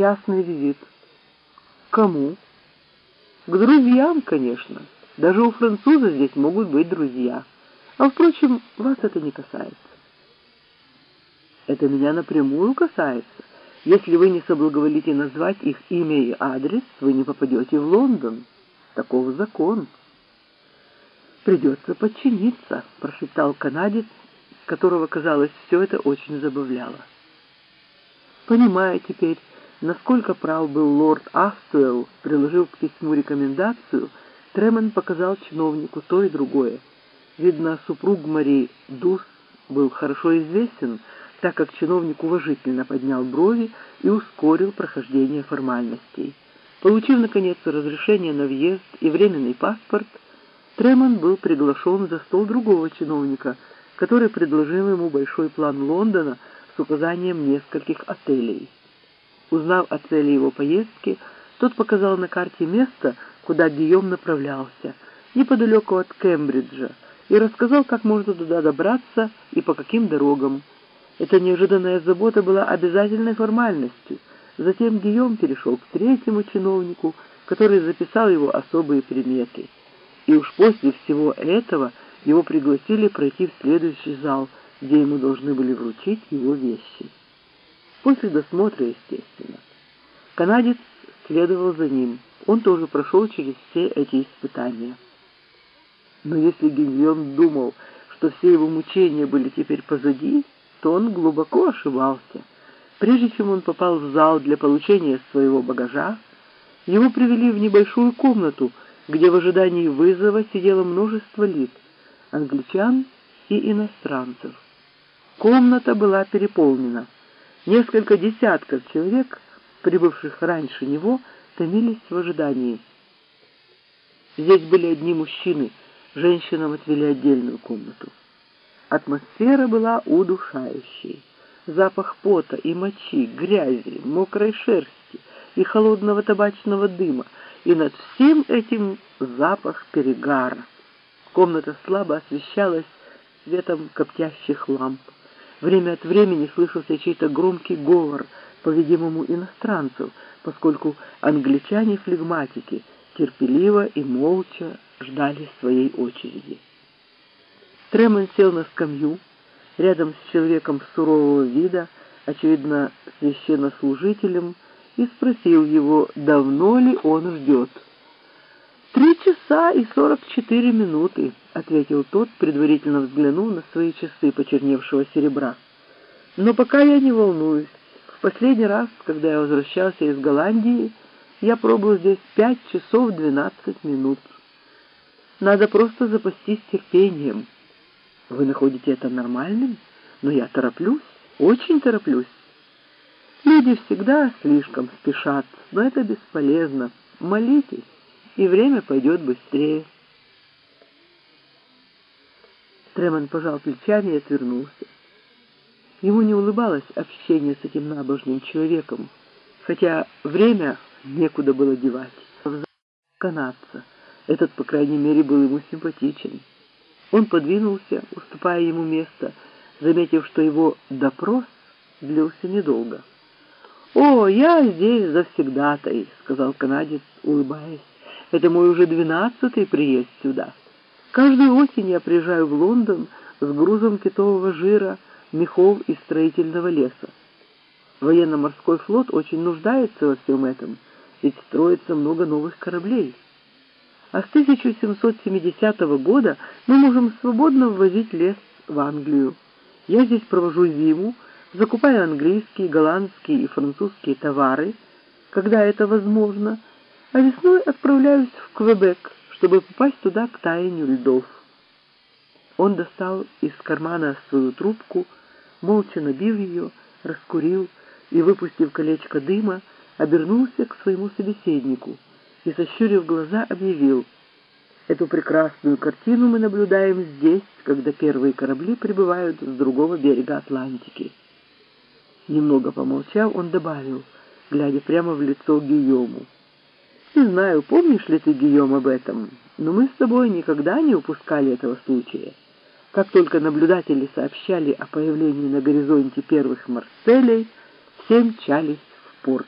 частный визит. Кому? К друзьям, конечно. Даже у француза здесь могут быть друзья. А, впрочем, вас это не касается. Это меня напрямую касается. Если вы не соблаговолите назвать их имя и адрес, вы не попадете в Лондон. Таков закон. «Придется подчиниться», — прошептал канадец, которого, казалось, все это очень забавляло. Понимая теперь, насколько прав был лорд Астуэлл, приложив к письму рекомендацию, Тремен показал чиновнику то и другое. Видно, супруг Мари Дус был хорошо известен, так как чиновник уважительно поднял брови и ускорил прохождение формальностей. Получив, наконец, разрешение на въезд и временный паспорт, Тремон был приглашен за стол другого чиновника, который предложил ему большой план Лондона с указанием нескольких отелей. Узнав о цели его поездки, тот показал на карте место, куда Гийом направлялся, неподалеку от Кембриджа, и рассказал, как можно туда добраться и по каким дорогам. Эта неожиданная забота была обязательной формальностью. Затем Гийом перешел к третьему чиновнику, который записал его особые приметы — и уж после всего этого его пригласили пройти в следующий зал, где ему должны были вручить его вещи. После досмотра, естественно. Канадец следовал за ним. Он тоже прошел через все эти испытания. Но если Гильон думал, что все его мучения были теперь позади, то он глубоко ошибался. Прежде чем он попал в зал для получения своего багажа, его привели в небольшую комнату, где в ожидании вызова сидело множество лиц, англичан и иностранцев. Комната была переполнена. Несколько десятков человек, прибывших раньше него, томились в ожидании. Здесь были одни мужчины, женщинам отвели отдельную комнату. Атмосфера была удушающей. Запах пота и мочи, грязи, мокрой шерсти и холодного табачного дыма — и над всем этим запах перегара. Комната слабо освещалась светом коптящих ламп. Время от времени слышался чей-то громкий говор, по-видимому, иностранцев, поскольку англичане-флегматики терпеливо и молча ждали своей очереди. Тремон сел на скамью, рядом с человеком сурового вида, очевидно, священнослужителем, и спросил его, давно ли он ждет. «Три часа и сорок четыре минуты», — ответил тот, предварительно взглянув на свои часы почерневшего серебра. «Но пока я не волнуюсь. В последний раз, когда я возвращался из Голландии, я пробыл здесь пять часов двенадцать минут. Надо просто запастись терпением. Вы находите это нормальным? Но я тороплюсь, очень тороплюсь. Люди всегда слишком спешат, но это бесполезно. Молитесь, и время пойдет быстрее. Тремон пожал плечами и отвернулся. Ему не улыбалось общение с этим набожным человеком, хотя время некуда было девать. Канадца. Этот, по крайней мере, был ему симпатичен. Он подвинулся, уступая ему место, заметив, что его допрос длился недолго. «О, я здесь завсегдатай», — сказал канадец, улыбаясь. «Это мой уже двенадцатый приезд сюда. Каждую осень я приезжаю в Лондон с грузом китового жира, мехов и строительного леса. Военно-морской флот очень нуждается во всем этом, ведь строится много новых кораблей. А с 1770 года мы можем свободно ввозить лес в Англию. Я здесь провожу зиму, закупаю английские, голландские и французские товары, когда это возможно, а весной отправляюсь в Квебек, чтобы попасть туда к таянию льдов. Он достал из кармана свою трубку, молча набив ее, раскурил и, выпустив колечко дыма, обернулся к своему собеседнику и, сощурив глаза, объявил «Эту прекрасную картину мы наблюдаем здесь, когда первые корабли прибывают с другого берега Атлантики». Немного помолчав, он добавил, глядя прямо в лицо Гийому. «Не знаю, помнишь ли ты, Гийом, об этом, но мы с тобой никогда не упускали этого случая. Как только наблюдатели сообщали о появлении на горизонте первых Марселей, все мчались в порт.